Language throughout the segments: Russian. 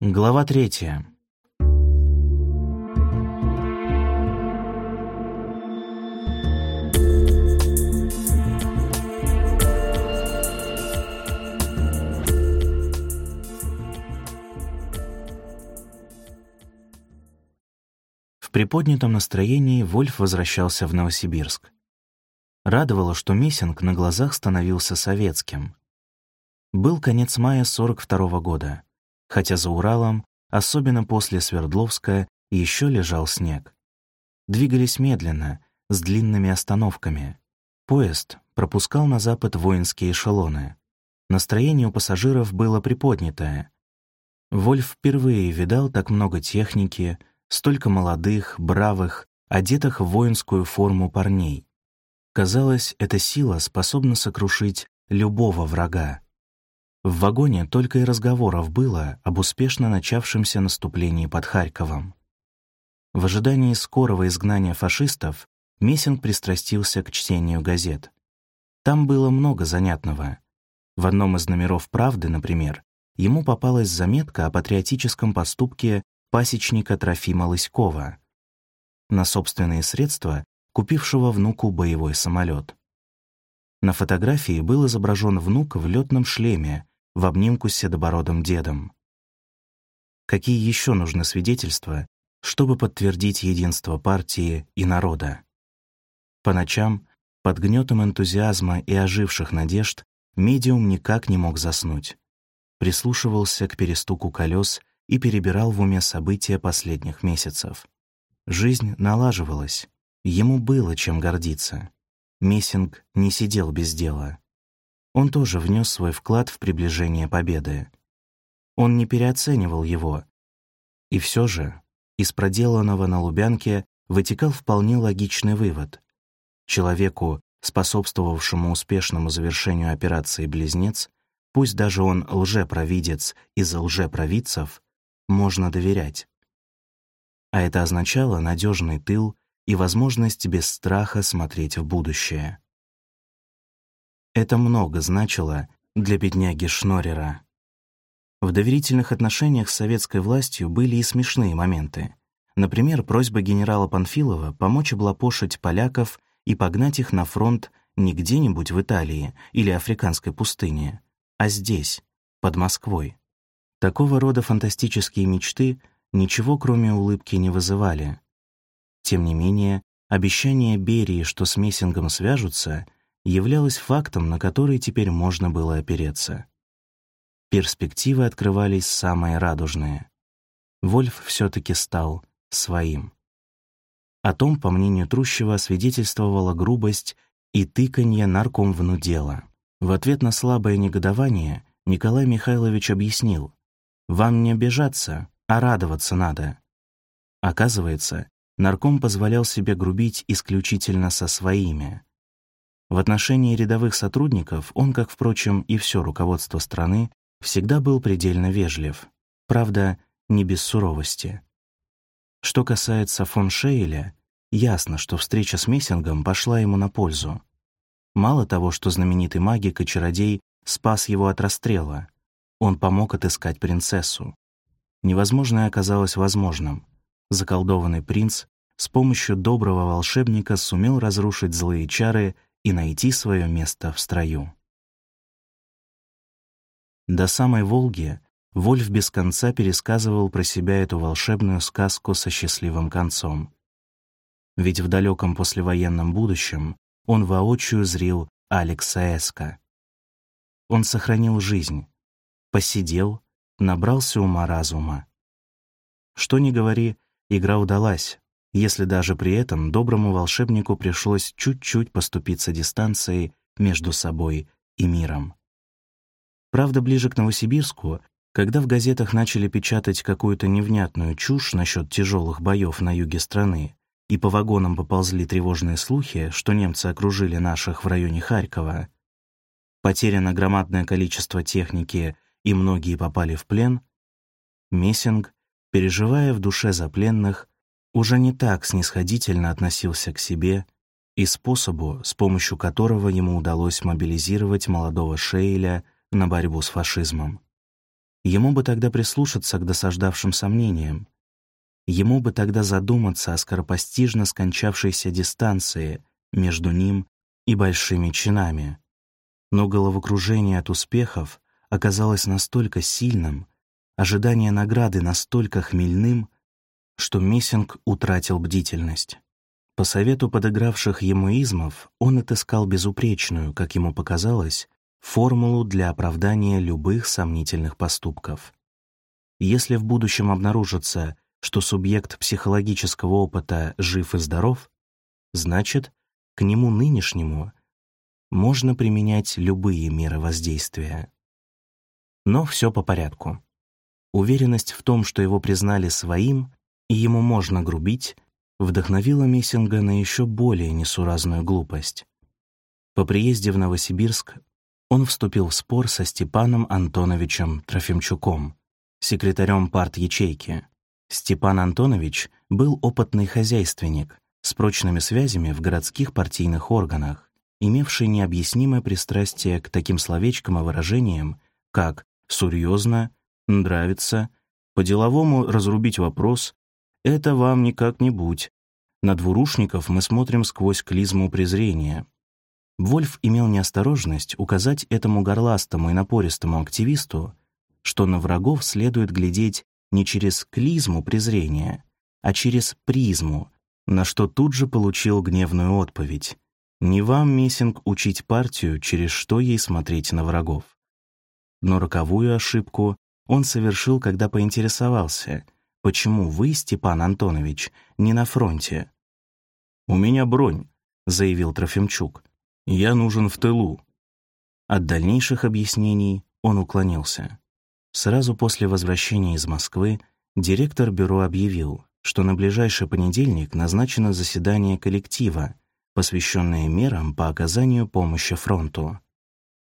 Глава третья. В приподнятом настроении Вольф возвращался в Новосибирск. Радовало, что Мессинг на глазах становился советским. Был конец мая 42 -го года хотя за Уралом, особенно после Свердловска, еще лежал снег. Двигались медленно, с длинными остановками. Поезд пропускал на запад воинские эшелоны. Настроение у пассажиров было приподнятое. Вольф впервые видал так много техники, столько молодых, бравых, одетых в воинскую форму парней. Казалось, эта сила способна сокрушить любого врага. В вагоне только и разговоров было об успешно начавшемся наступлении под Харьковом. В ожидании скорого изгнания фашистов Мессинг пристрастился к чтению газет. Там было много занятного. В одном из номеров «Правды», например, ему попалась заметка о патриотическом поступке пасечника Трофима Лыськова, на собственные средства купившего внуку боевой самолет. На фотографии был изображен внук в летном шлеме в обнимку с седобородым дедом. Какие еще нужны свидетельства, чтобы подтвердить единство партии и народа? По ночам, под гнетом энтузиазма и оживших надежд, медиум никак не мог заснуть. Прислушивался к перестуку колес и перебирал в уме события последних месяцев. Жизнь налаживалась, ему было чем гордиться. Мессинг не сидел без дела. Он тоже внес свой вклад в приближение победы. Он не переоценивал его. И все же из проделанного на Лубянке вытекал вполне логичный вывод. Человеку, способствовавшему успешному завершению операции «Близнец», пусть даже он лжепровидец из лжепровидцев, можно доверять. А это означало надежный тыл и возможность без страха смотреть в будущее. Это много значило для бедняги Шнорера. В доверительных отношениях с советской властью были и смешные моменты. Например, просьба генерала Панфилова помочь облапошить поляков и погнать их на фронт не где-нибудь в Италии или африканской пустыне, а здесь, под Москвой. Такого рода фантастические мечты ничего кроме улыбки не вызывали. Тем не менее, обещание Берии, что с Мессингом свяжутся — являлось фактом, на который теперь можно было опереться. Перспективы открывались самые радужные. Вольф все-таки стал своим. О том, по мнению Трущева, свидетельствовала грубость и тыканье наркомвну дела. В ответ на слабое негодование Николай Михайлович объяснил, «Вам не обижаться, а радоваться надо». Оказывается, нарком позволял себе грубить исключительно со своими. В отношении рядовых сотрудников он, как, впрочем, и все руководство страны, всегда был предельно вежлив. Правда, не без суровости. Что касается фон Шейля, ясно, что встреча с Мессингом пошла ему на пользу. Мало того, что знаменитый магик и чародей спас его от расстрела, он помог отыскать принцессу. Невозможное оказалось возможным. Заколдованный принц с помощью доброго волшебника сумел разрушить злые чары и найти свое место в строю. До самой Волги Вольф без конца пересказывал про себя эту волшебную сказку со счастливым концом. Ведь в далеком послевоенном будущем он воочию зрил Алекса Эска. Он сохранил жизнь, посидел, набрался ума-разума. Что ни говори, игра удалась, если даже при этом доброму волшебнику пришлось чуть-чуть поступиться дистанцией между собой и миром. Правда, ближе к Новосибирску, когда в газетах начали печатать какую-то невнятную чушь насчет тяжелых боев на юге страны, и по вагонам поползли тревожные слухи, что немцы окружили наших в районе Харькова, потеряно громадное количество техники и многие попали в плен, Мессинг, переживая в душе за пленных, уже не так снисходительно относился к себе и способу, с помощью которого ему удалось мобилизировать молодого Шейля на борьбу с фашизмом. Ему бы тогда прислушаться к досаждавшим сомнениям. Ему бы тогда задуматься о скоропостижно скончавшейся дистанции между ним и большими чинами. Но головокружение от успехов оказалось настолько сильным, ожидание награды настолько хмельным, что Мессинг утратил бдительность. По совету подыгравших ему измов он отыскал безупречную, как ему показалось, формулу для оправдания любых сомнительных поступков. Если в будущем обнаружится, что субъект психологического опыта жив и здоров, значит, к нему нынешнему можно применять любые меры воздействия. Но все по порядку. Уверенность в том, что его признали своим, и ему можно грубить, вдохновила Мессинга на еще более несуразную глупость. По приезде в Новосибирск он вступил в спор со Степаном Антоновичем Трофимчуком, секретарем парт-ячейки. Степан Антонович был опытный хозяйственник с прочными связями в городских партийных органах, имевший необъяснимое пристрастие к таким словечкам и выражениям, как «серьезно», «нравится», «по-деловому разрубить вопрос», «это вам не как-нибудь». На двурушников мы смотрим сквозь клизму презрения. Вольф имел неосторожность указать этому горластому и напористому активисту, что на врагов следует глядеть не через клизму презрения, а через призму, на что тут же получил гневную отповедь. Не вам, Мессинг, учить партию, через что ей смотреть на врагов. Но роковую ошибку он совершил, когда поинтересовался, почему вы, Степан Антонович, не на фронте. «У меня бронь», — заявил Трофимчук. Я нужен в тылу». От дальнейших объяснений он уклонился. Сразу после возвращения из Москвы директор бюро объявил, что на ближайший понедельник назначено заседание коллектива, посвященное мерам по оказанию помощи фронту.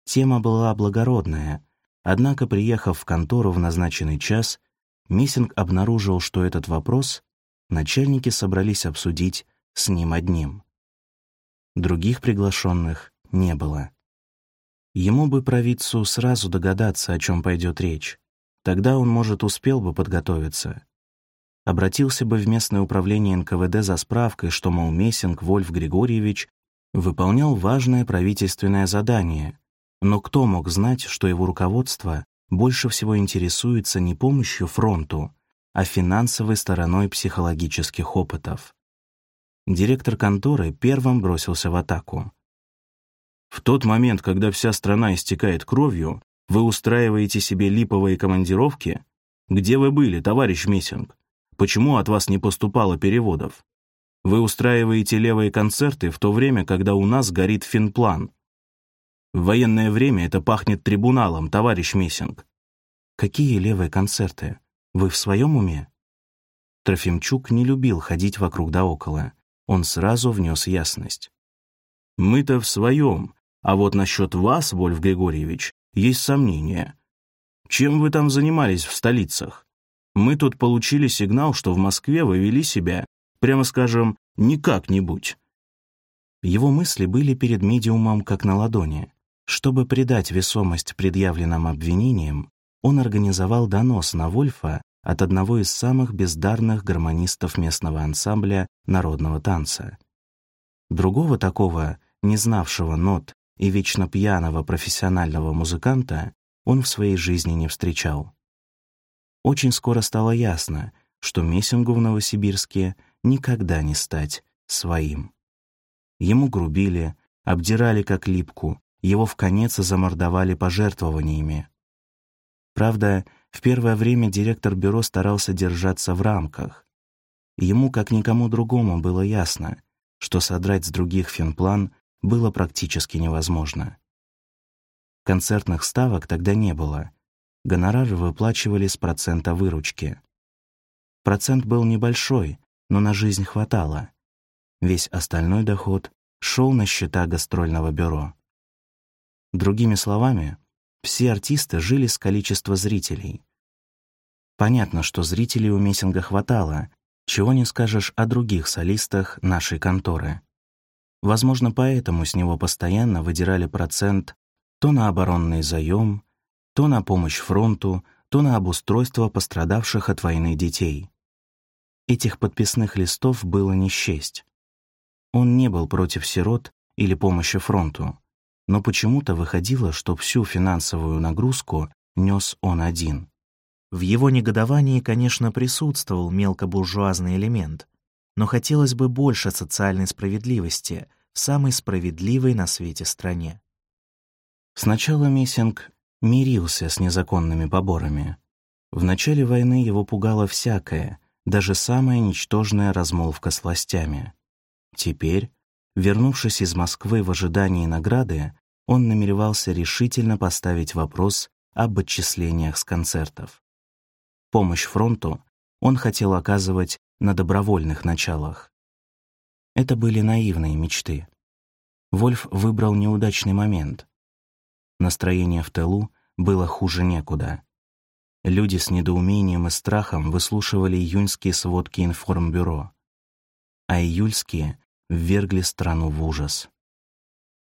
Тема была благородная, однако, приехав в контору в назначенный час, Мессинг обнаружил, что этот вопрос начальники собрались обсудить с ним одним. Других приглашенных не было. Ему бы провидцу сразу догадаться, о чем пойдет речь. Тогда он, может, успел бы подготовиться. Обратился бы в местное управление НКВД за справкой, что, мол, Мессинг Вольф Григорьевич выполнял важное правительственное задание. Но кто мог знать, что его руководство больше всего интересуется не помощью фронту, а финансовой стороной психологических опытов? Директор конторы первым бросился в атаку. В тот момент, когда вся страна истекает кровью, вы устраиваете себе липовые командировки? Где вы были, товарищ Мессинг? Почему от вас не поступало переводов? Вы устраиваете левые концерты в то время, когда у нас горит финплан. В военное время это пахнет трибуналом, товарищ Мессинг. Какие левые концерты? Вы в своем уме? Трофимчук не любил ходить вокруг да около он сразу внес ясность. «Мы-то в своем, а вот насчет вас, Вольф Григорьевич, есть сомнения. Чем вы там занимались в столицах? Мы тут получили сигнал, что в Москве вы вели себя, прямо скажем, не как-нибудь». Его мысли были перед медиумом как на ладони. Чтобы придать весомость предъявленным обвинениям, он организовал донос на Вольфа от одного из самых бездарных гармонистов местного ансамбля народного танца. Другого такого, не знавшего нот и вечно пьяного профессионального музыканта он в своей жизни не встречал. Очень скоро стало ясно, что Мессингу в Новосибирске никогда не стать своим. Ему грубили, обдирали как липку, его в конец замордовали пожертвованиями. Правда, в первое время директор бюро старался держаться в рамках. Ему, как никому другому, было ясно, что содрать с других финплан было практически невозможно. Концертных ставок тогда не было. Гонорары выплачивали с процента выручки. Процент был небольшой, но на жизнь хватало. Весь остальной доход шел на счета гастрольного бюро. Другими словами, все артисты жили с количества зрителей. Понятно, что зрителей у Мессинга хватало, чего не скажешь о других солистах нашей конторы. Возможно, поэтому с него постоянно выдирали процент то на оборонный заем, то на помощь фронту, то на обустройство пострадавших от войны детей. Этих подписных листов было не счесть. Он не был против сирот или помощи фронту, но почему-то выходило, что всю финансовую нагрузку нес он один. В его негодовании, конечно, присутствовал мелкобуржуазный элемент, но хотелось бы больше социальной справедливости в самой справедливой на свете стране. Сначала Мессинг мирился с незаконными поборами. В начале войны его пугало всякое, даже самая ничтожная размолвка с властями. Теперь, вернувшись из Москвы в ожидании награды, он намеревался решительно поставить вопрос об отчислениях с концертов. Помощь фронту он хотел оказывать на добровольных началах. Это были наивные мечты. Вольф выбрал неудачный момент. Настроение в тылу было хуже некуда. Люди с недоумением и страхом выслушивали июньские сводки информбюро, а июльские ввергли страну в ужас.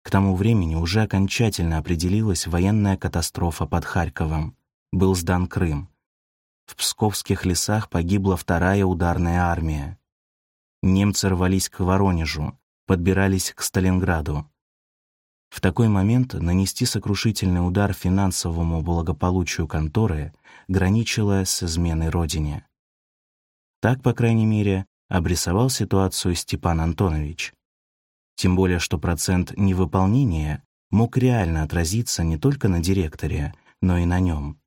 К тому времени уже окончательно определилась военная катастрофа под Харьковом. Был сдан Крым. В псковских лесах погибла вторая ударная армия. Немцы рвались к Воронежу, подбирались к Сталинграду. В такой момент нанести сокрушительный удар финансовому благополучию конторы граничило с изменой родине. Так, по крайней мере, обрисовал ситуацию Степан Антонович. Тем более, что процент невыполнения мог реально отразиться не только на директоре, но и на нем.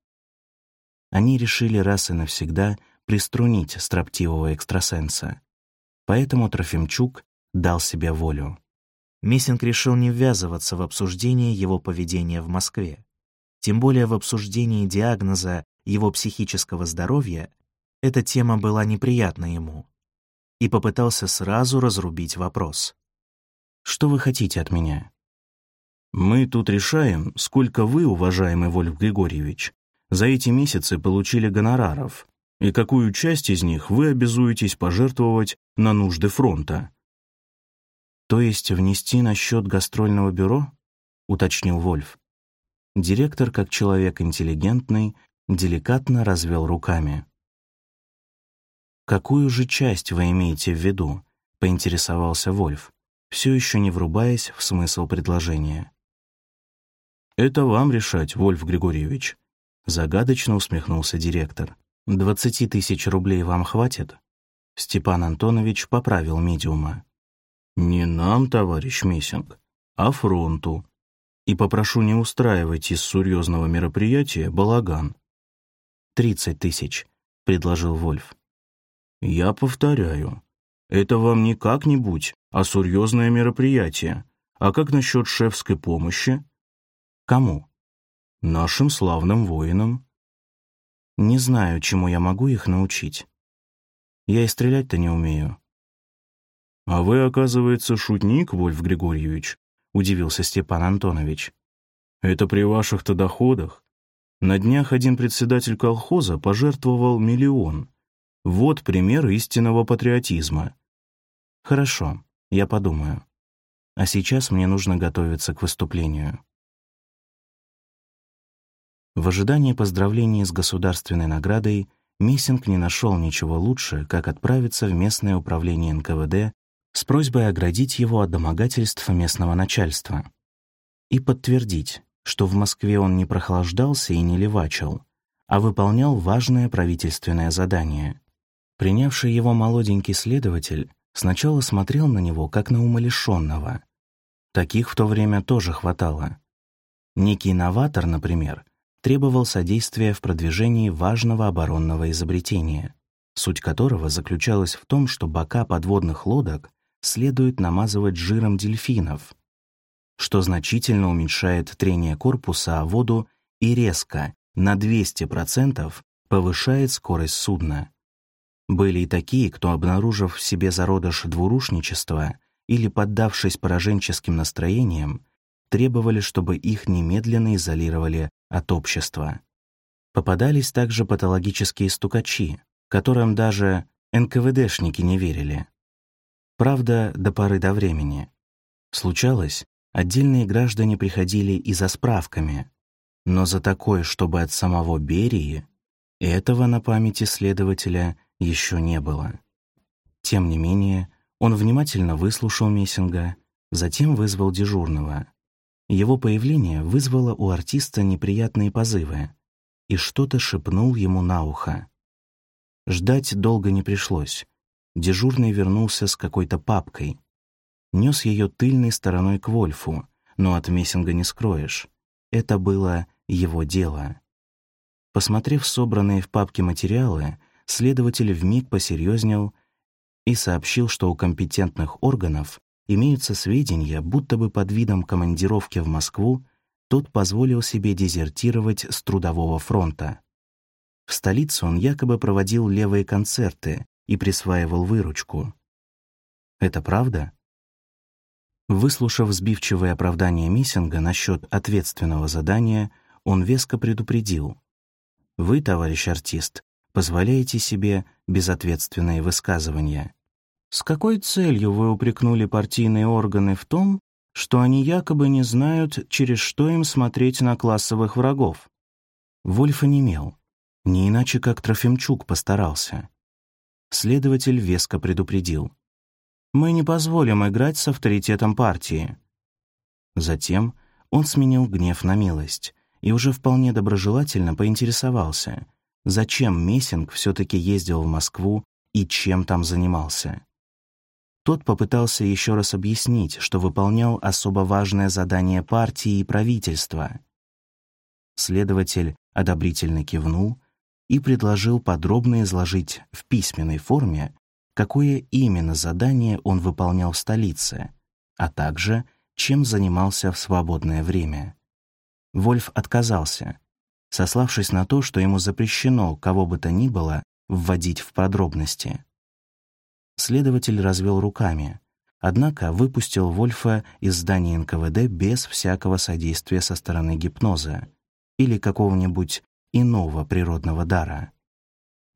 Они решили раз и навсегда приструнить строптивого экстрасенса. Поэтому Трофимчук дал себе волю. Мессинг решил не ввязываться в обсуждение его поведения в Москве. Тем более в обсуждении диагноза его психического здоровья эта тема была неприятна ему. И попытался сразу разрубить вопрос. «Что вы хотите от меня?» «Мы тут решаем, сколько вы, уважаемый Вольф Григорьевич, за эти месяцы получили гонораров, и какую часть из них вы обязуетесь пожертвовать на нужды фронта», «То есть внести на счет гастрольного бюро?» — уточнил Вольф. Директор, как человек интеллигентный, деликатно развел руками. «Какую же часть вы имеете в виду?» — поинтересовался Вольф, все еще не врубаясь в смысл предложения. «Это вам решать, Вольф Григорьевич», — загадочно усмехнулся директор. «Двадцати тысяч рублей вам хватит?» Степан Антонович поправил медиума. Не нам, товарищ Мессинг, а фронту. И попрошу не устраивать из серьезного мероприятия балаган. «Тридцать тысяч», — предложил Вольф. «Я повторяю, это вам не как-нибудь, а серьезное мероприятие. А как насчет шефской помощи?» «Кому?» «Нашим славным воинам». «Не знаю, чему я могу их научить. Я и стрелять-то не умею. «А вы, оказывается, шутник, Вольф Григорьевич», — удивился Степан Антонович. «Это при ваших-то доходах. На днях один председатель колхоза пожертвовал миллион. Вот пример истинного патриотизма». «Хорошо, я подумаю. А сейчас мне нужно готовиться к выступлению». В ожидании поздравления с государственной наградой Мессинг не нашел ничего лучше, как отправиться в местное управление НКВД с просьбой оградить его от домогательств местного начальства и подтвердить, что в Москве он не прохлаждался и не левачил, а выполнял важное правительственное задание. Принявший его молоденький следователь сначала смотрел на него как на умалишенного. Таких в то время тоже хватало. Некий новатор, например, требовал содействия в продвижении важного оборонного изобретения, суть которого заключалась в том, что бока подводных лодок следует намазывать жиром дельфинов, что значительно уменьшает трение корпуса о воду и резко, на 200%, повышает скорость судна. Были и такие, кто, обнаружив в себе зародыш двурушничества или поддавшись пораженческим настроениям, требовали, чтобы их немедленно изолировали от общества. Попадались также патологические стукачи, которым даже НКВДшники не верили. Правда, до поры до времени. Случалось, отдельные граждане приходили и за справками, но за такое, чтобы от самого Берии, Этого на памяти следователя еще не было. Тем не менее, он внимательно выслушал Мессинга, затем вызвал дежурного. Его появление вызвало у артиста неприятные позывы, и что-то шепнул ему на ухо. Ждать долго не пришлось. Дежурный вернулся с какой-то папкой. Нес ее тыльной стороной к Вольфу, но от Мессинга не скроешь. Это было его дело. Посмотрев собранные в папке материалы, следователь вмиг посерьезнел и сообщил, что у компетентных органов имеются сведения, будто бы под видом командировки в Москву тот позволил себе дезертировать с Трудового фронта. В столице он якобы проводил левые концерты и присваивал выручку. Это правда? Выслушав сбивчивое оправдание Миссинга насчет ответственного задания, он веско предупредил. «Вы, товарищ артист, позволяете себе безответственные высказывания. С какой целью вы упрекнули партийные органы в том, что они якобы не знают, через что им смотреть на классовых врагов? Вольф онемел. Не иначе, как Трофимчук постарался. Следователь веско предупредил. «Мы не позволим играть с авторитетом партии». Затем он сменил гнев на милость и уже вполне доброжелательно поинтересовался — зачем Мессинг все-таки ездил в Москву и чем там занимался. Тот попытался еще раз объяснить, что выполнял особо важное задание партии и правительства. Следователь одобрительно кивнул и предложил подробно изложить в письменной форме, какое именно задание он выполнял в столице, а также чем занимался в свободное время. Вольф отказался, сославшись на то, что ему запрещено кого бы то ни было вводить в подробности. Следователь развел руками, однако выпустил Вольфа из здания НКВД без всякого содействия со стороны гипноза или какого-нибудь иного природного дара.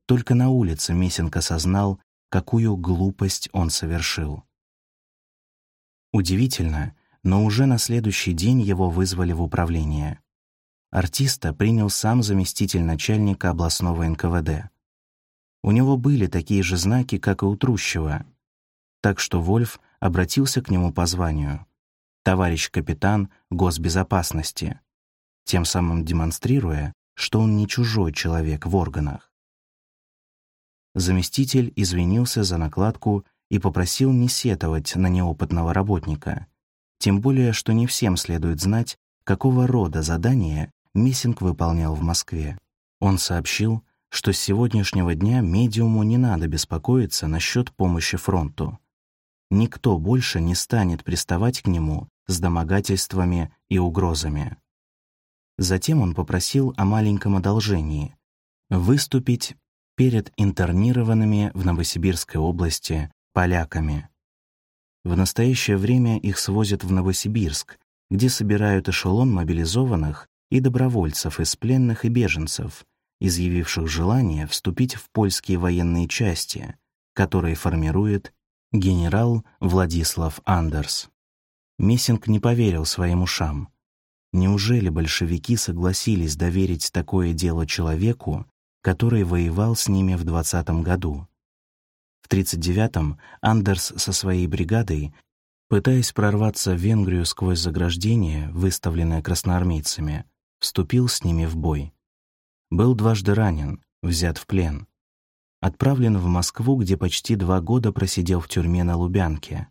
Только на улице Месенко осознал, какую глупость он совершил. Удивительно, но уже на следующий день его вызвали в управление артиста принял сам заместитель начальника областного НКВД. У него были такие же знаки, как и у Трущева, так что Вольф обратился к нему по званию «Товарищ капитан госбезопасности», тем самым демонстрируя, что он не чужой человек в органах. Заместитель извинился за накладку и попросил не сетовать на неопытного работника, тем более, что не всем следует знать, какого рода задание Миссинг выполнял в Москве. Он сообщил, что с сегодняшнего дня медиуму не надо беспокоиться насчет помощи фронту. Никто больше не станет приставать к нему с домогательствами и угрозами. Затем он попросил о маленьком одолжении — выступить перед интернированными в Новосибирской области поляками. В настоящее время их свозят в Новосибирск, где собирают эшелон мобилизованных и добровольцев из пленных и беженцев, изъявивших желание вступить в польские военные части, которые формирует генерал Владислав Андерс. Мессинг не поверил своим ушам. Неужели большевики согласились доверить такое дело человеку, который воевал с ними в 20 году? В 39-м Андерс со своей бригадой, пытаясь прорваться в Венгрию сквозь заграждение, выставленное красноармейцами, вступил с ними в бой. Был дважды ранен, взят в плен. Отправлен в Москву, где почти два года просидел в тюрьме на Лубянке.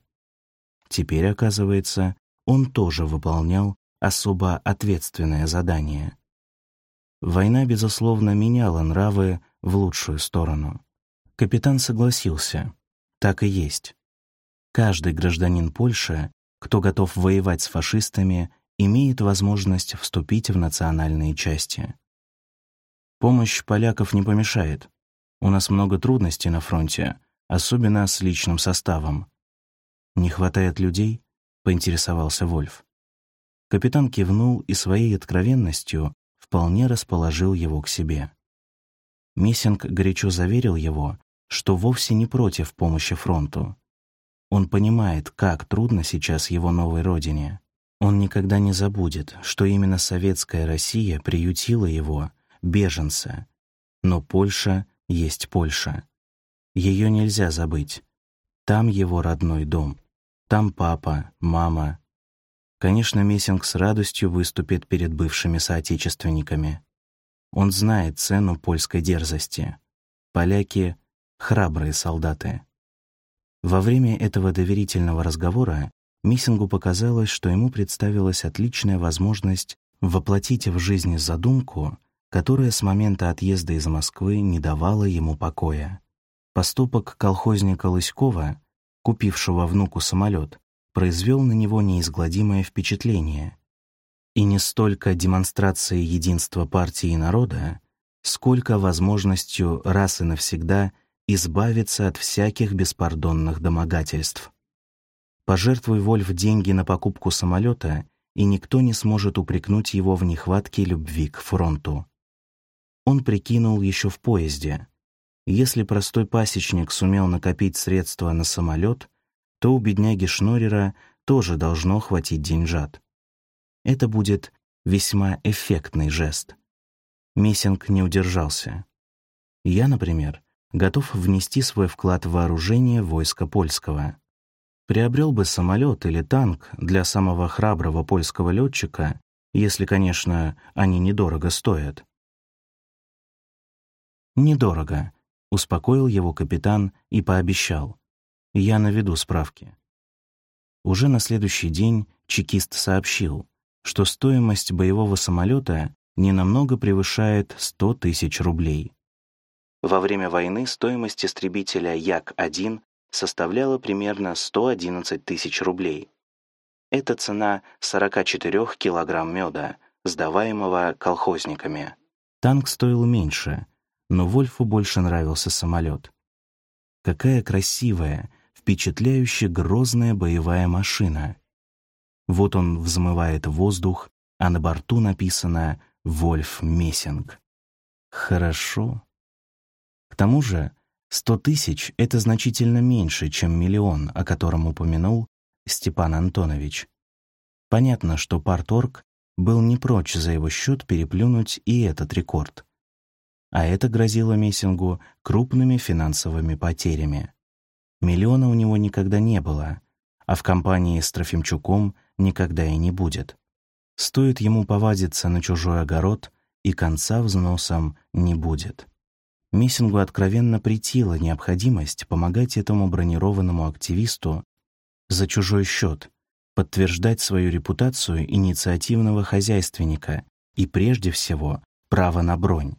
Теперь, оказывается, он тоже выполнял особо ответственное задание. Война, безусловно, меняла нравы в лучшую сторону. Капитан согласился. Так и есть. Каждый гражданин Польши, кто готов воевать с фашистами, имеет возможность вступить в национальные части. Помощь поляков не помешает. У нас много трудностей на фронте, особенно с личным составом. «Не хватает людей?» — поинтересовался Вольф. Капитан кивнул и своей откровенностью вполне расположил его к себе. Мессинг горячо заверил его, что вовсе не против помощи фронту. Он понимает, как трудно сейчас его новой родине. Он никогда не забудет, что именно советская Россия приютила его, беженца, Но Польша есть Польша. Ее нельзя забыть. Там его родной дом. Там папа, мама. Конечно, Мессинг с радостью выступит перед бывшими соотечественниками. Он знает цену польской дерзости. Поляки — храбрые солдаты. Во время этого доверительного разговора Миссингу показалось, что ему представилась отличная возможность воплотить в жизнь задумку, которая с момента отъезда из Москвы не давала ему покоя. Поступок колхозника Лыськова, купившего внуку самолет, произвел на него неизгладимое впечатление. И не столько демонстрацией единства партии и народа, сколько возможностью раз и навсегда избавиться от всяких беспардонных домогательств. Пожертвуй Вольф деньги на покупку самолета, и никто не сможет упрекнуть его в нехватке любви к фронту. Он прикинул еще в поезде. Если простой пасечник сумел накопить средства на самолет, то у бедняги Шнорера тоже должно хватить деньжат. Это будет весьма эффектный жест. Мессинг не удержался. Я, например, готов внести свой вклад в вооружение войска польского. Приобрел бы самолет или танк для самого храброго польского летчика, если, конечно, они недорого стоят. «Недорого», — успокоил его капитан и пообещал. «Я наведу справки». Уже на следующий день чекист сообщил, что стоимость боевого самолета ненамного превышает 100 тысяч рублей. Во время войны стоимость истребителя Як-1 составляла примерно 111 тысяч рублей. Это цена 44 килограмм меда, сдаваемого колхозниками. Танк стоил меньше, но Вольфу больше нравился самолет. Какая красивая, впечатляюще грозная боевая машина. Вот он взмывает воздух, а на борту написано «Вольф Мессинг». Хорошо. К тому же, Сто тысяч — это значительно меньше, чем миллион, о котором упомянул Степан Антонович. Понятно, что Парторг был не прочь за его счет переплюнуть и этот рекорд. А это грозило Мессингу крупными финансовыми потерями. Миллиона у него никогда не было, а в компании с Трофимчуком никогда и не будет. Стоит ему повадиться на чужой огород, и конца взносом не будет. Мессингу откровенно претила необходимость помогать этому бронированному активисту за чужой счет, подтверждать свою репутацию инициативного хозяйственника и, прежде всего, право на бронь.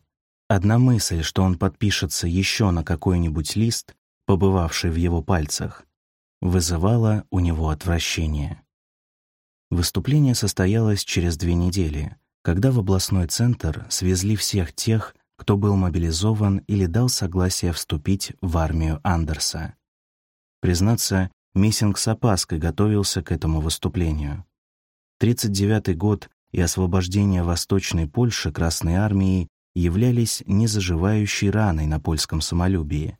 Одна мысль, что он подпишется еще на какой-нибудь лист, побывавший в его пальцах, вызывала у него отвращение. Выступление состоялось через две недели, когда в областной центр свезли всех тех, кто был мобилизован или дал согласие вступить в армию Андерса. Признаться, Миссинг с опаской готовился к этому выступлению. 39 год и освобождение Восточной Польши Красной Армией являлись незаживающей раной на польском самолюбии.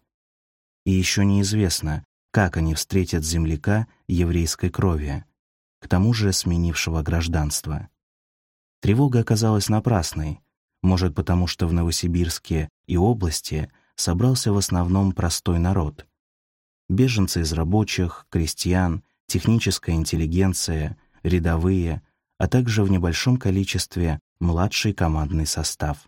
И еще неизвестно, как они встретят земляка еврейской крови, к тому же сменившего гражданство. Тревога оказалась напрасной, может, потому что в Новосибирске и области собрался в основном простой народ. Беженцы из рабочих, крестьян, техническая интеллигенция, рядовые, а также в небольшом количестве младший командный состав.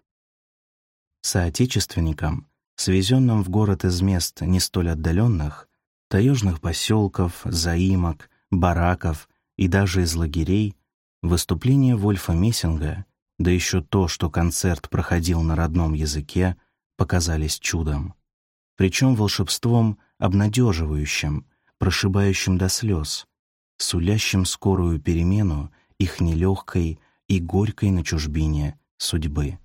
Соотечественникам, свезенным в город из мест не столь отдаленных, таежных поселков, заимок, бараков и даже из лагерей, выступление Вольфа Мессинга да еще то, что концерт проходил на родном языке, показались чудом. Причем волшебством обнадеживающим, прошибающим до слез, сулящим скорую перемену их нелегкой и горькой на чужбине судьбы.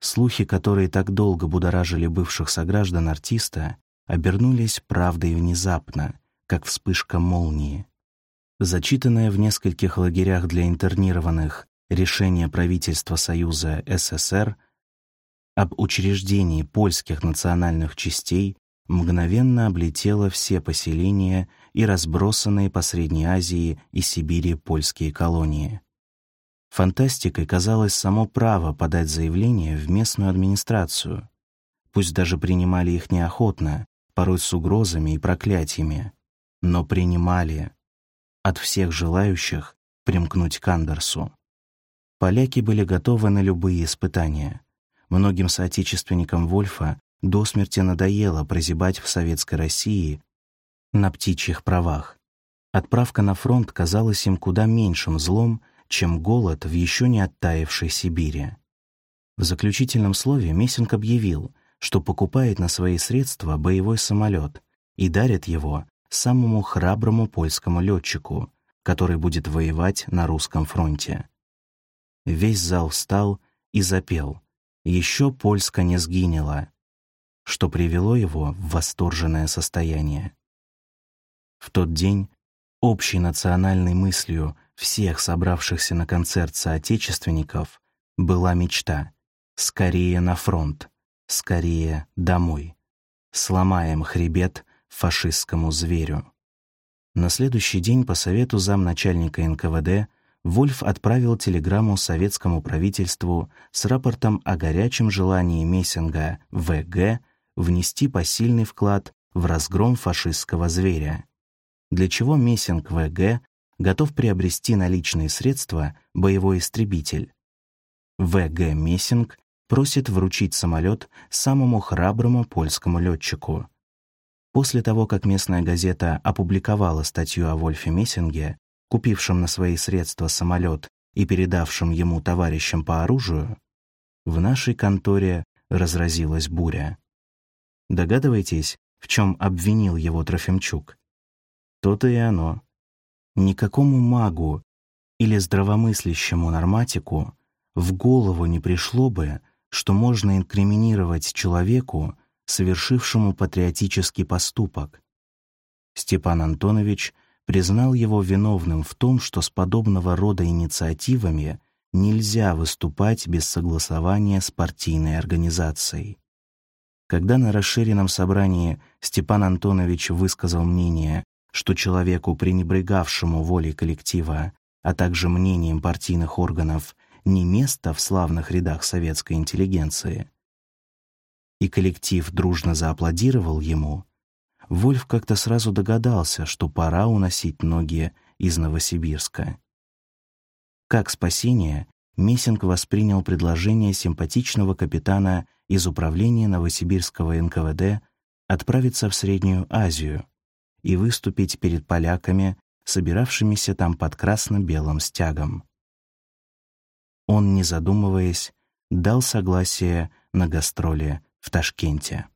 Слухи, которые так долго будоражили бывших сограждан артиста, обернулись правдой внезапно, как вспышка молнии. Зачитанная в нескольких лагерях для интернированных решение правительства Союза СССР об учреждении польских национальных частей мгновенно облетело все поселения и разбросанные по Средней Азии и Сибири польские колонии. Фантастикой казалось само право подать заявление в местную администрацию. Пусть даже принимали их неохотно, порой с угрозами и проклятиями, но принимали от всех желающих примкнуть к Андерсу. Поляки были готовы на любые испытания. Многим соотечественникам Вольфа до смерти надоело прозябать в Советской России на птичьих правах. Отправка на фронт казалась им куда меньшим злом, чем голод в еще не оттаившей Сибири. В заключительном слове Мессинг объявил, что покупает на свои средства боевой самолет и дарит его самому храброму польскому летчику, который будет воевать на русском фронте. Весь зал встал и запел «Еще Польска не сгинела», что привело его в восторженное состояние. В тот день общей национальной мыслью всех собравшихся на концерт соотечественников была мечта «Скорее на фронт, скорее домой, сломаем хребет фашистскому зверю». На следующий день по совету замначальника НКВД Вольф отправил телеграмму советскому правительству с рапортом о горячем желании Мессинга ВГ внести посильный вклад в разгром фашистского зверя, для чего Мессинг ВГ готов приобрести наличные средства боевой истребитель. ВГ Мессинг просит вручить самолет самому храброму польскому летчику. После того, как местная газета опубликовала статью о Вольфе Мессинге, купившем на свои средства самолет и передавшем ему товарищам по оружию, в нашей конторе разразилась буря. Догадываетесь, в чем обвинил его Трофимчук? То-то и оно. Никакому магу или здравомыслящему норматику в голову не пришло бы, что можно инкриминировать человеку, совершившему патриотический поступок. Степан Антонович признал его виновным в том, что с подобного рода инициативами нельзя выступать без согласования с партийной организацией. Когда на расширенном собрании Степан Антонович высказал мнение, что человеку, пренебрегавшему волей коллектива, а также мнением партийных органов, не место в славных рядах советской интеллигенции, и коллектив дружно зааплодировал ему, Вольф как-то сразу догадался, что пора уносить ноги из Новосибирска. Как спасение, Мессинг воспринял предложение симпатичного капитана из управления Новосибирского НКВД отправиться в Среднюю Азию и выступить перед поляками, собиравшимися там под красно-белым стягом. Он, не задумываясь, дал согласие на гастроли в Ташкенте.